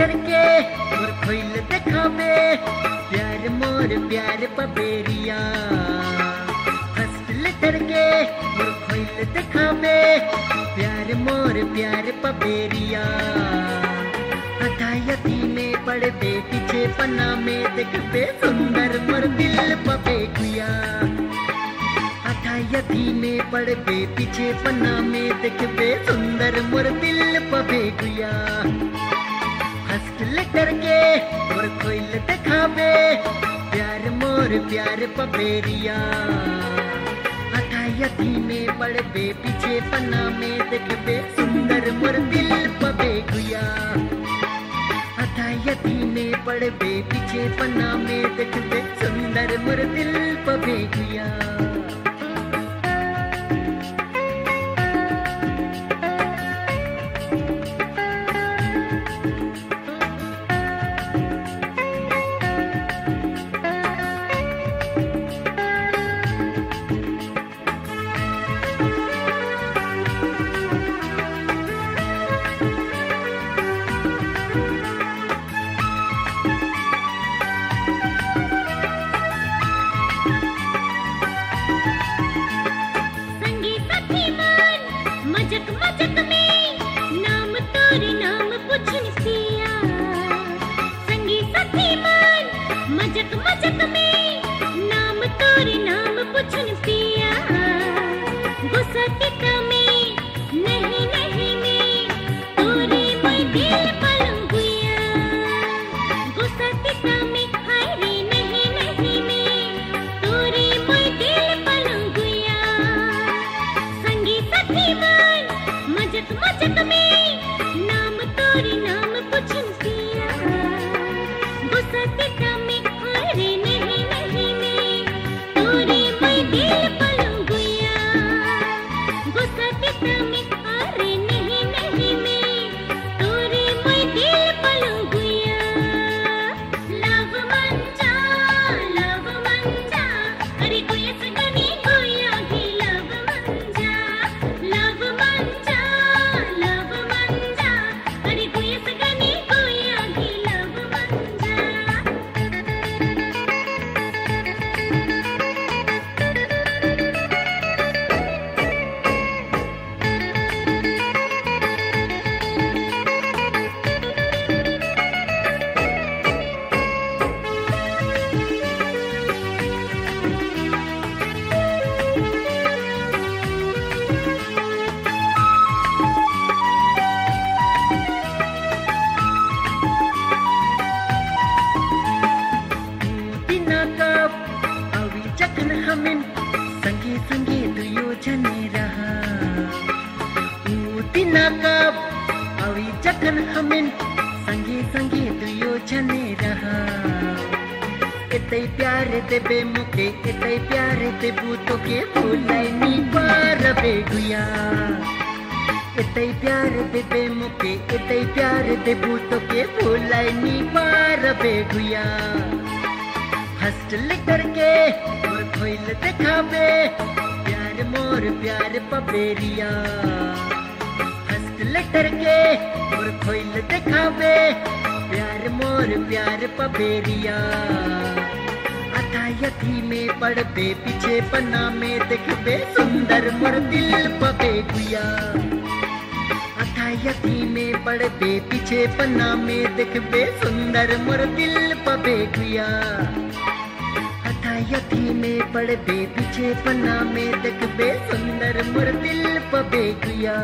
खोइल देखाबे प्यार मोर प्यार पबेरिया फ़र्स्ट लेटर के मोर खोइल देखाबे प्यार मोर प्यार पबेरिया अठायती में पड़े पीछे पन्ना में देखबे सुंदर मोर दिल पबे गुया अठायती में पड़े पीछे पन्ना में देखबे सुंदर मोर दिल पबे गुया फ़र्स्ट लेटर के मोर खोइल प्यार मोर प्यार पबेरिया अठायती में पड़बे पीछे पन्ना में देखबे सुंदर मोर दिल पबे गुया। अठायती में पड़बे पीछे पन्ना में देखबे सुंदर मोर दिल पबे गुया। नाम पुछन सिया। गुस्सा में Mas जखन हमिन संगे संगे दुयो जने रहा। ऊ दिनाकप अवी जखन हमिन संगे संगे दुयो जने रहा। इतै प्यार देबे मुके इतै प्यार देबू तोके भूलै नी पार बेगुया। इतै प्यार देबे मुके इतै प्यार देबू तोके भूलै नी पार बेगुया। फ़र्स्ट लेटर के मोर खोइल देखाबे प्यार मोर प्यार पबेरिया। फ़र्स्ट लेटर के मोर खोइल देखाबे प्यार मोर प्यार पबेरिया। अथायथी में पड़बे पीछे पन्ना में देखबे। सुंदर मोर दिल पबे गुया अथायथी में पड़बे पीछे पन्ना में देखबे। सुंदर मोर दिल पबे गुया अथायथी में पड़बे पीछे पन्ना में देखबे सुंदर मुर दिल पबे गुया